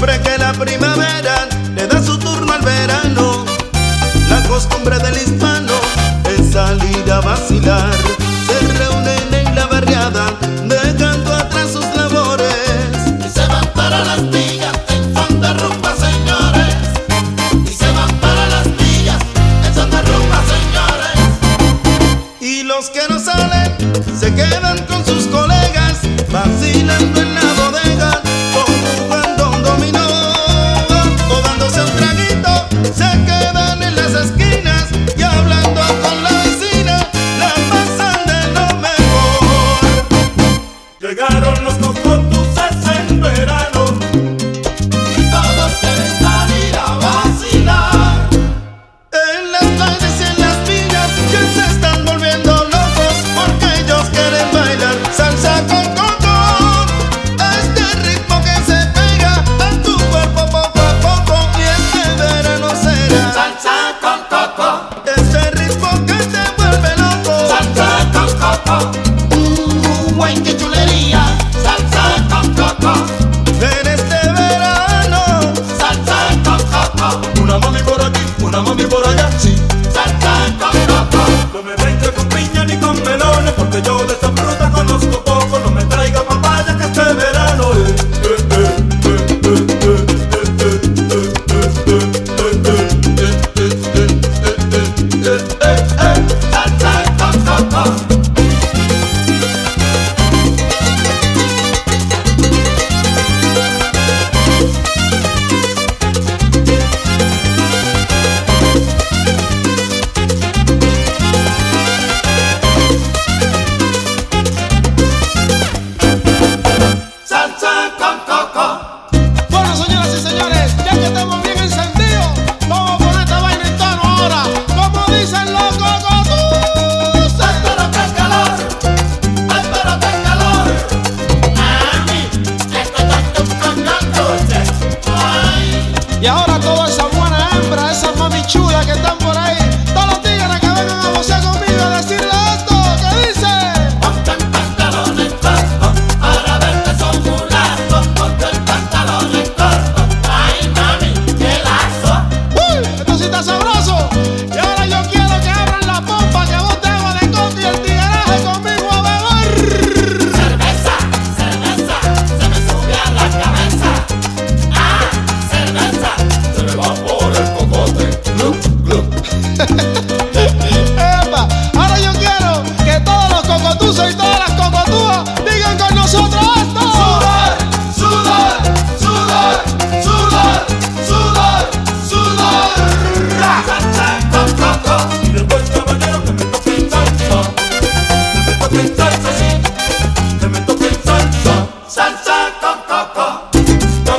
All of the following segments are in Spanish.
siempre que la primavera le da su turno al verano. La costumbre del hispano es salir a vacilar. Se reúnen en la barriada, dejando atrás sus labores. Y se van para las villas en son de rumba, señores. Y se van para las villas en son de rumba, señores. Y los que no salen se quedan. porque yo de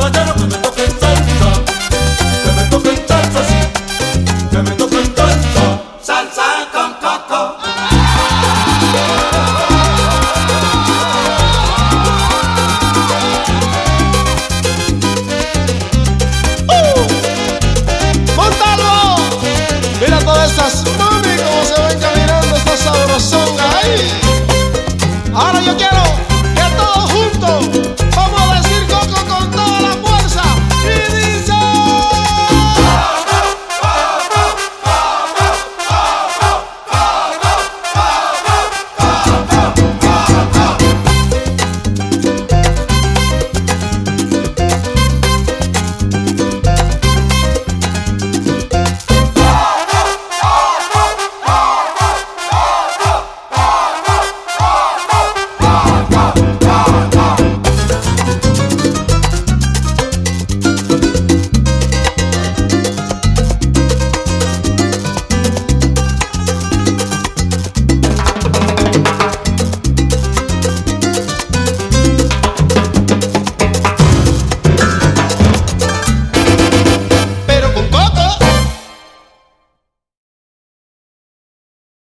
I'll